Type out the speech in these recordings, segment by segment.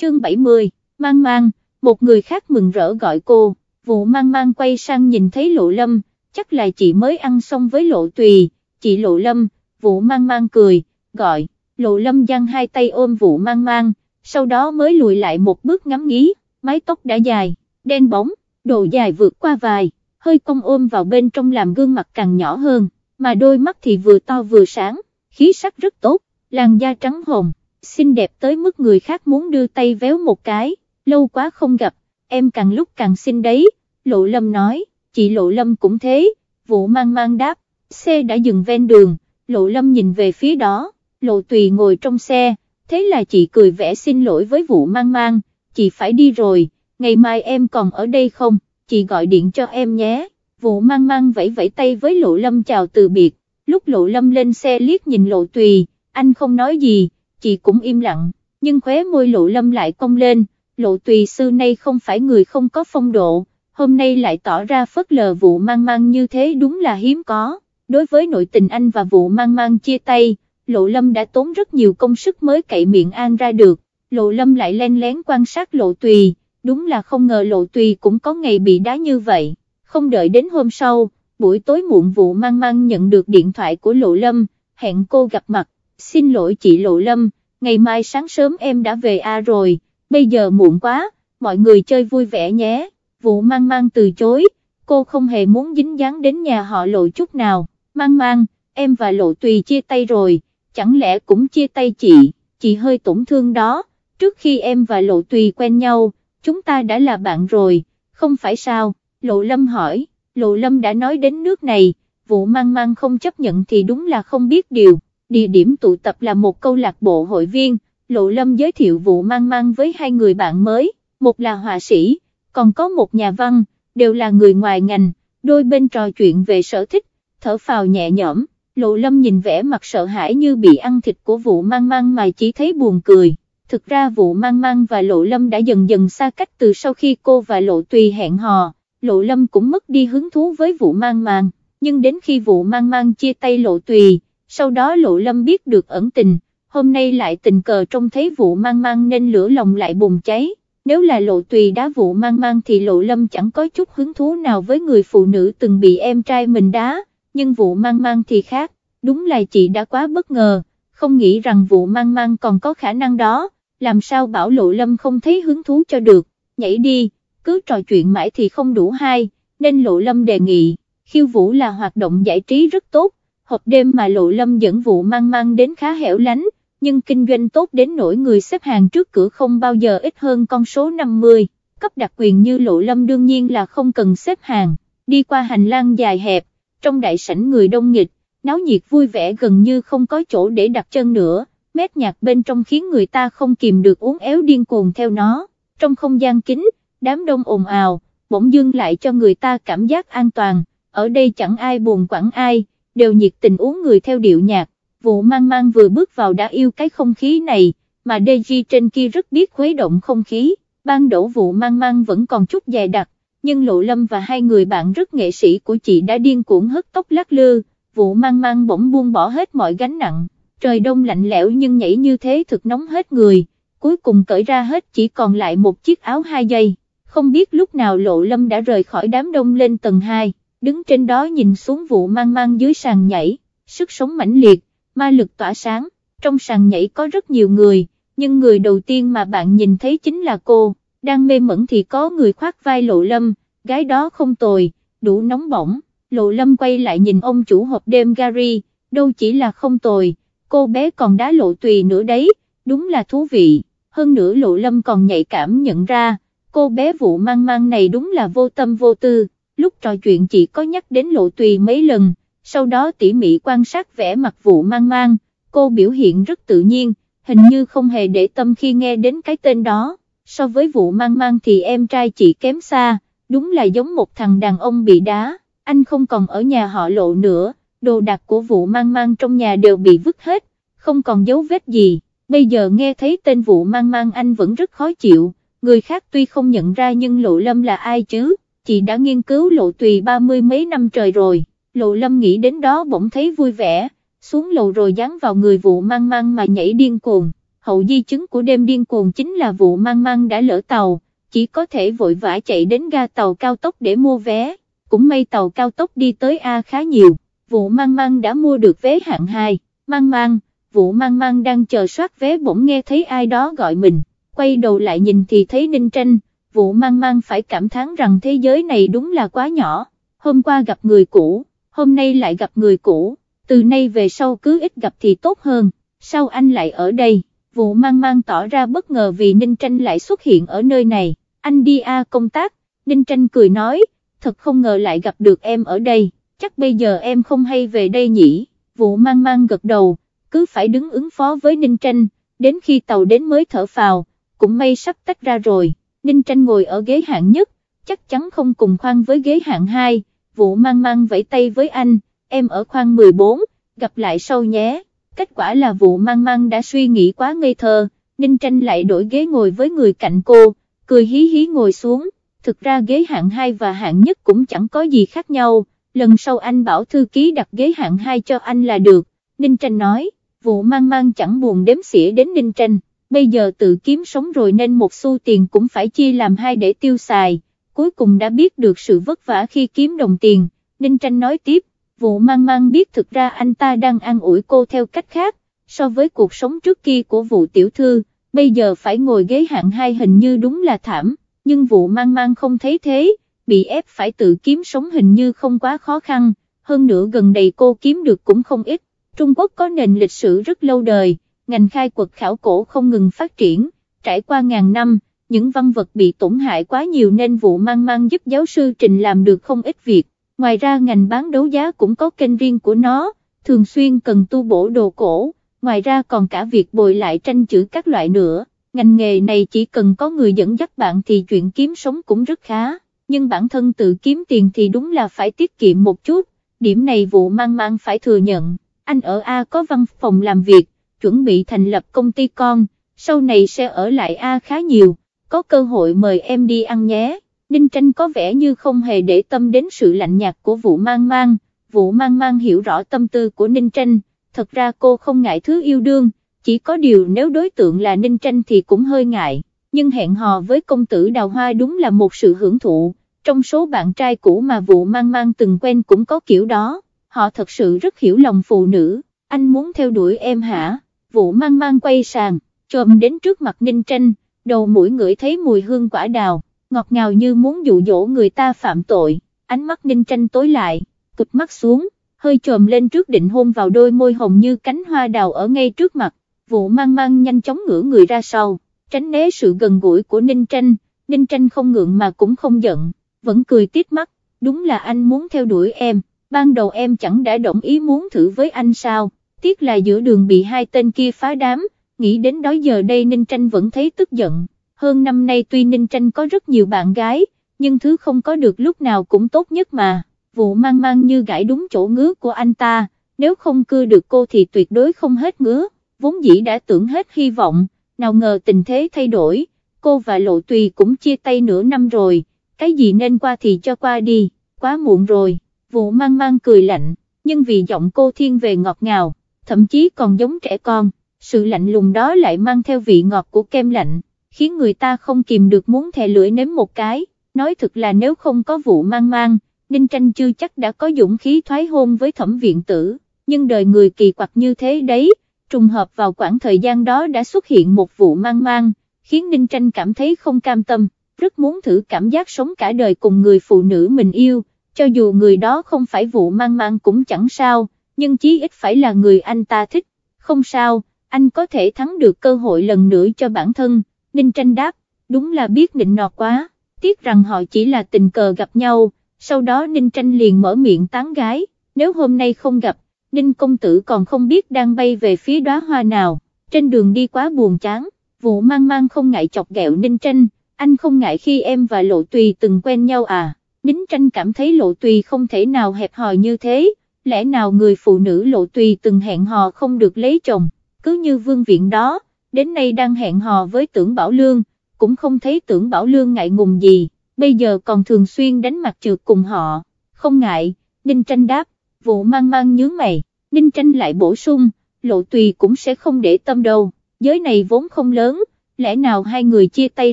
chương 70, mang mang, một người khác mừng rỡ gọi cô, vụ mang mang quay sang nhìn thấy lộ lâm, chắc là chị mới ăn xong với lộ tùy, chị lộ lâm, vụ mang mang cười, gọi, lộ lâm giăng hai tay ôm vụ mang mang, sau đó mới lùi lại một bước ngắm nghí, mái tóc đã dài, đen bóng, độ dài vượt qua vài, hơi cong ôm vào bên trong làm gương mặt càng nhỏ hơn, mà đôi mắt thì vừa to vừa sáng, khí sắc rất tốt, làn da trắng hồng, xinh đẹp tới mức người khác muốn đưa tay véo một cái, lâu quá không gặp, em càng lúc càng xinh đấy, Lộ Lâm nói, chị Lộ Lâm cũng thế, vụ mang mang đáp, xe đã dừng ven đường, Lộ Lâm nhìn về phía đó, Lộ Tùy ngồi trong xe, thế là chị cười vẽ xin lỗi với vụ mang mang, chị phải đi rồi, ngày mai em còn ở đây không, chị gọi điện cho em nhé, vụ mang mang vẫy vẫy tay với Lộ Lâm chào từ biệt, lúc Lộ Lâm lên xe liếc nhìn Lộ Tùy, anh không nói gì, chị cũng im lặng, nhưng khóe môi Lộ Lâm lại cong lên, Lộ Tùy sư nay không phải người không có phong độ, hôm nay lại tỏ ra phớt lờ vụ mang mang như thế đúng là hiếm có, đối với nội tình anh và vụ mang mang chia tay, Lộ Lâm đã tốn rất nhiều công sức mới cậy miệng an ra được, Lộ Lâm lại len lén quan sát Lộ Tùy, đúng là không ngờ Lộ Tùy cũng có ngày bị đá như vậy, không đợi đến hôm sau, buổi tối muộn vụ mang mang nhận được điện thoại của Lộ Lâm, hẹn cô gặp mặt, xin lỗi chị Lộ Lâm, ngày mai sáng sớm em đã về A rồi, bây giờ muộn quá, mọi người chơi vui vẻ nhé, vụ mang mang từ chối, cô không hề muốn dính dáng đến nhà họ Lộ chút nào, mang mang, em và Lộ Tùy chia tay rồi, chẳng lẽ cũng chia tay chị, chị hơi tổn thương đó, trước khi em và Lộ Tùy quen nhau, chúng ta đã là bạn rồi, không phải sao, Lộ Lâm hỏi, Lộ Lâm đã nói đến nước này, vụ mang mang không chấp nhận thì đúng là không biết điều, địa điểm tụ tập là một câu lạc bộ hội viên, Lộ Lâm giới thiệu vụ mang mang với hai người bạn mới, một là họa sĩ, còn có một nhà văn, đều là người ngoài ngành, đôi bên trò chuyện về sở thích, thở phào nhẹ nhõm, Lộ Lâm nhìn vẻ mặt sợ hãi như bị ăn thịt của vụ mang mang mà chỉ thấy buồn cười. Thực ra vụ mang mang và Lộ Lâm đã dần dần xa cách từ sau khi cô và Lộ Tùy hẹn hò, Lộ Lâm cũng mất đi hứng thú với vụ mang mang, nhưng đến khi vụ mang mang chia tay Lộ Tùy, sau đó Lộ Lâm biết được ẩn tình, hôm nay lại tình cờ trông thấy vụ mang mang nên lửa lòng lại bùng cháy, nếu là Lộ Tùy đá vụ mang mang thì Lộ Lâm chẳng có chút hứng thú nào với người phụ nữ từng bị em trai mình đá, nhưng vụ mang mang thì khác, đúng là chị đã quá bất ngờ, không nghĩ rằng vụ mang mang còn có khả năng đó, làm sao bảo Lộ Lâm không thấy hứng thú cho được, nhảy đi, cứ trò chuyện mãi thì không đủ hay, nên Lộ Lâm đề nghị, khiêu vũ là hoạt động giải trí rất tốt, hộp đêm mà Lộ Lâm dẫn vụ mang mang đến khá hẻo lánh, nhưng kinh doanh tốt đến nỗi người xếp hàng trước cửa không bao giờ ít hơn con số 50, cấp đặc quyền như Lộ Lâm đương nhiên là không cần xếp hàng, đi qua hành lang dài hẹp, trong đại sảnh người đông nghịch, náo nhiệt vui vẻ gần như không có chỗ để đặt chân nữa, mét nhạc bên trong khiến người ta không kìm được uống éo điên cuồng theo nó, trong không gian kính, đám đông ồn ào, bỗng dưng lại cho người ta cảm giác an toàn, ở đây chẳng ai buồn quản ai, đều nhiệt tình uống người theo điệu nhạc, vụ mang mang vừa bước vào đã yêu cái không khí này, mà Deji trên kia rất biết khuấy động không khí, ban đổ vụ mang mang vẫn còn chút dài đặc, nhưng Lộ Lâm và hai người bạn rất nghệ sĩ của chị đã điên cuồng hất tóc lắc lư, vụ mang mang bỗng buông bỏ hết mọi gánh nặng, trời đông lạnh lẽo nhưng nhảy như thế thực nóng hết người, cuối cùng cởi ra hết chỉ còn lại một chiếc áo hai giây, không biết lúc nào Lộ Lâm đã rời khỏi đám đông lên tầng 2, đứng trên đó nhìn xuống vụ mang mang dưới sàn nhảy, sức sống mãnh liệt, ma lực tỏa sáng, trong sàn nhảy có rất nhiều người, nhưng người đầu tiên mà bạn nhìn thấy chính là cô, đang mê mẩn thì có người khoác vai Lộ Lâm, gái đó không tồi, đủ nóng bỏng, Lộ Lâm quay lại nhìn ông chủ hộp đêm Gary, đâu chỉ là không tồi, cô bé còn đá lộ tùy nữa đấy, đúng là thú vị, hơn nữa Lộ Lâm còn nhạy cảm nhận ra, cô bé vụ mang mang này đúng là vô tâm vô tư, lúc trò chuyện chỉ có nhắc đến lộ tùy mấy lần, sau đó tỉ mỉ quan sát vẻ mặt vụ mang mang, cô biểu hiện rất tự nhiên, hình như không hề để tâm khi nghe đến cái tên đó, so với vụ mang mang thì em trai chị kém xa, đúng là giống một thằng đàn ông bị đá, anh không còn ở nhà họ lộ nữa, đồ đạc của vụ mang mang trong nhà đều bị vứt hết, không còn dấu vết gì, bây giờ nghe thấy tên vụ mang mang anh vẫn rất khó chịu, người khác tuy không nhận ra nhưng lộ lâm là ai chứ, chị đã nghiên cứu lộ tùy ba mươi mấy năm trời rồi. Lộ lâm nghĩ đến đó bỗng thấy vui vẻ, xuống lầu rồi dán vào người vụ mang mang mà nhảy điên cuồng, hậu di chứng của đêm điên cuồng chính là vụ mang mang đã lỡ tàu, chỉ có thể vội vã chạy đến ga tàu cao tốc để mua vé, cũng may tàu cao tốc đi tới A khá nhiều, vụ mang mang đã mua được vé hạng 2, mang mang, vụ mang mang đang chờ soát vé bỗng nghe thấy ai đó gọi mình, quay đầu lại nhìn thì thấy Ninh Tranh, vụ mang mang phải cảm thán rằng thế giới này đúng là quá nhỏ, hôm qua gặp người cũ, hôm nay lại gặp người cũ, từ nay về sau cứ ít gặp thì tốt hơn, sao anh lại ở đây, vụ mang mang tỏ ra bất ngờ vì Ninh Tranh lại xuất hiện ở nơi này, anh đi A công tác, Ninh Tranh cười nói, thật không ngờ lại gặp được em ở đây, chắc bây giờ em không hay về đây nhỉ, vụ mang mang gật đầu, cứ phải đứng ứng phó với Ninh Tranh, đến khi tàu đến mới thở phào, cũng may sắp tách ra rồi, Ninh Tranh ngồi ở ghế hạng nhất, chắc chắn không cùng khoan với ghế hạng 2, vụ mang mang vẫy tay với anh, em ở khoan 14, gặp lại sau nhé, kết quả là vụ mang mang đã suy nghĩ quá ngây thơ, Ninh Tranh lại đổi ghế ngồi với người cạnh cô, cười hí hí ngồi xuống, thực ra ghế hạng 2 và hạng nhất cũng chẳng có gì khác nhau, lần sau anh bảo thư ký đặt ghế hạng 2 cho anh là được, Ninh Tranh nói, vụ mang mang chẳng buồn đếm xỉa đến Ninh Tranh, bây giờ tự kiếm sống rồi nên một xu tiền cũng phải chia làm hai để tiêu xài, cuối cùng đã biết được sự vất vả khi kiếm đồng tiền, Ninh Tranh nói tiếp, vụ mang mang biết thực ra anh ta đang an ủi cô theo cách khác, so với cuộc sống trước kia của vụ tiểu thư, bây giờ phải ngồi ghế hạng hai hình như đúng là thảm, nhưng vụ mang mang không thấy thế, bị ép phải tự kiếm sống hình như không quá khó khăn, hơn nữa gần đây cô kiếm được cũng không ít, Trung Quốc có nền lịch sử rất lâu đời, ngành khai quật khảo cổ không ngừng phát triển, trải qua ngàn năm, những văn vật bị tổn hại quá nhiều nên vụ mang mang giúp giáo sư Trình làm được không ít việc, ngoài ra ngành bán đấu giá cũng có kênh riêng của nó, thường xuyên cần tu bổ đồ cổ, ngoài ra còn cả việc bồi lại tranh chữ các loại nữa, ngành nghề này chỉ cần có người dẫn dắt bạn thì chuyện kiếm sống cũng rất khá, nhưng bản thân tự kiếm tiền thì đúng là phải tiết kiệm một chút, điểm này vụ mang mang phải thừa nhận, anh ở A có văn phòng làm việc, chuẩn bị thành lập công ty con, sau này sẽ ở lại A khá nhiều, có cơ hội mời em đi ăn nhé. Ninh tranh có vẻ như không hề để tâm đến sự lạnh nhạt của vụ mang mang, vụ mang mang hiểu rõ tâm tư của Ninh tranh, thật ra cô không ngại thứ yêu đương, chỉ có điều nếu đối tượng là Ninh tranh thì cũng hơi ngại, nhưng hẹn hò với công tử Đào Hoa đúng là một sự hưởng thụ, trong số bạn trai cũ mà vụ mang mang từng quen cũng có kiểu đó, họ thật sự rất hiểu lòng phụ nữ, anh muốn theo đuổi em hả, vụ mang mang quay sàn, trồm đến trước mặt Ninh tranh, đầu mũi ngửi thấy mùi hương quả đào, ngọt ngào như muốn dụ dỗ người ta phạm tội, ánh mắt ninh tranh tối lại, cụp mắt xuống, hơi trồm lên trước định hôn vào đôi môi hồng như cánh hoa đào ở ngay trước mặt, vụ mang mang nhanh chóng ngửa người ra sau, tránh né sự gần gũi của ninh tranh, ninh tranh không ngượng mà cũng không giận, vẫn cười tít mắt, đúng là anh muốn theo đuổi em, ban đầu em chẳng đã đồng ý muốn thử với anh sao, tiếc là giữa đường bị hai tên kia phá đám, nghĩ đến đó giờ đây Ninh Tranh vẫn thấy tức giận, hơn năm nay tuy Ninh Tranh có rất nhiều bạn gái, nhưng thứ không có được lúc nào cũng tốt nhất mà, vụ mang mang như gãi đúng chỗ ngứa của anh ta, nếu không cưa được cô thì tuyệt đối không hết ngứa, vốn dĩ đã tưởng hết hy vọng, nào ngờ tình thế thay đổi, cô và Lộ Tùy cũng chia tay nửa năm rồi, cái gì nên qua thì cho qua đi, quá muộn rồi, vụ mang mang cười lạnh, nhưng vì giọng cô thiên về ngọt ngào, thậm chí còn giống trẻ con sự lạnh lùng đó lại mang theo vị ngọt của kem lạnh, khiến người ta không kìm được muốn thè lưỡi nếm một cái, nói thật là nếu không có vụ mang mang, Ninh Tranh chưa chắc đã có dũng khí thoái hôn với thẩm viện tử, nhưng đời người kỳ quặc như thế đấy, trùng hợp vào khoảng thời gian đó đã xuất hiện một vụ mang mang, khiến Ninh Tranh cảm thấy không cam tâm, rất muốn thử cảm giác sống cả đời cùng người phụ nữ mình yêu, cho dù người đó không phải vụ mang mang cũng chẳng sao, nhưng chí ít phải là người anh ta thích, không sao anh có thể thắng được cơ hội lần nữa cho bản thân, Ninh Tranh đáp, đúng là biết nịnh nọt quá, tiếc rằng họ chỉ là tình cờ gặp nhau, sau đó Ninh Tranh liền mở miệng tán gái, nếu hôm nay không gặp, Ninh công tử còn không biết đang bay về phía đóa hoa nào, trên đường đi quá buồn chán, vụ mang mang không ngại chọc ghẹo Ninh Tranh, anh không ngại khi em và Lộ Tùy từng quen nhau à, Ninh Tranh cảm thấy Lộ Tùy không thể nào hẹp hòi như thế, lẽ nào người phụ nữ Lộ Tùy từng hẹn hò không được lấy chồng cứ như vương viện đó, đến nay đang hẹn hò với tưởng Bảo Lương, cũng không thấy tưởng Bảo Lương ngại ngùng gì, bây giờ còn thường xuyên đánh mặt trượt cùng họ, không ngại, Ninh Tranh đáp, vụ mang mang nhướng mày, Ninh Tranh lại bổ sung, lộ tùy cũng sẽ không để tâm đâu, giới này vốn không lớn, lẽ nào hai người chia tay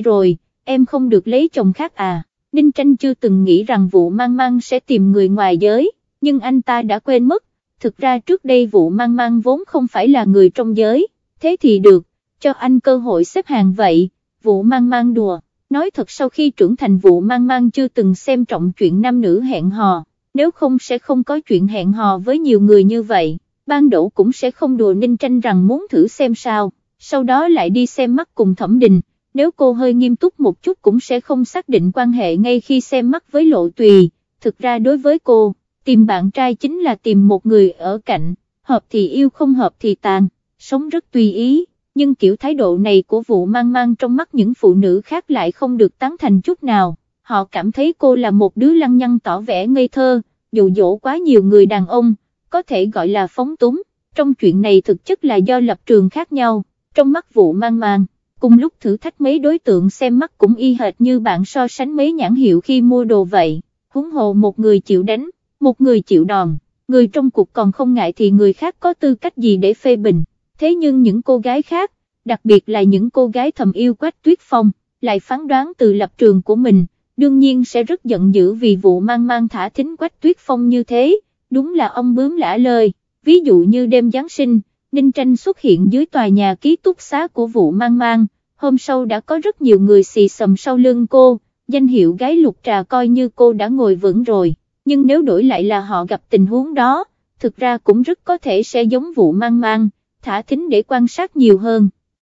rồi, em không được lấy chồng khác à, Ninh Tranh chưa từng nghĩ rằng vụ mang mang sẽ tìm người ngoài giới, nhưng anh ta đã quên mất, thực ra trước đây vụ mang mang vốn không phải là người trong giới, thế thì được, cho anh cơ hội xếp hàng vậy, vụ mang mang đùa, nói thật sau khi trưởng thành vụ mang mang chưa từng xem trọng chuyện nam nữ hẹn hò, nếu không sẽ không có chuyện hẹn hò với nhiều người như vậy, ban đổ cũng sẽ không đùa Ninh Tranh rằng muốn thử xem sao, sau đó lại đi xem mắt cùng thẩm đình, nếu cô hơi nghiêm túc một chút cũng sẽ không xác định quan hệ ngay khi xem mắt với lộ tùy, thực ra đối với cô, tìm bạn trai chính là tìm một người ở cạnh, hợp thì yêu không hợp thì tàn, sống rất tùy ý, nhưng kiểu thái độ này của vụ mang mang trong mắt những phụ nữ khác lại không được tán thành chút nào, họ cảm thấy cô là một đứa lăng nhăng tỏ vẻ ngây thơ, dụ dỗ quá nhiều người đàn ông, có thể gọi là phóng túng, trong chuyện này thực chất là do lập trường khác nhau, trong mắt vụ mang mang. Cùng lúc thử thách mấy đối tượng xem mắt cũng y hệt như bạn so sánh mấy nhãn hiệu khi mua đồ vậy, huống hồ một người chịu đánh, một người chịu đòn, người trong cuộc còn không ngại thì người khác có tư cách gì để phê bình, thế nhưng những cô gái khác, đặc biệt là những cô gái thầm yêu Quách Tuyết Phong, lại phán đoán từ lập trường của mình, đương nhiên sẽ rất giận dữ vì vụ mang mang thả thính Quách Tuyết Phong như thế, đúng là ông bướm lả lời, ví dụ như đêm Giáng sinh, Ninh Tranh xuất hiện dưới tòa nhà ký túc xá của vụ mang mang, hôm sau đã có rất nhiều người xì sầm sau lưng cô, danh hiệu gái lục trà coi như cô đã ngồi vững rồi, nhưng nếu đổi lại là họ gặp tình huống đó, thực ra cũng rất có thể sẽ giống vụ mang mang, thả thính để quan sát nhiều hơn.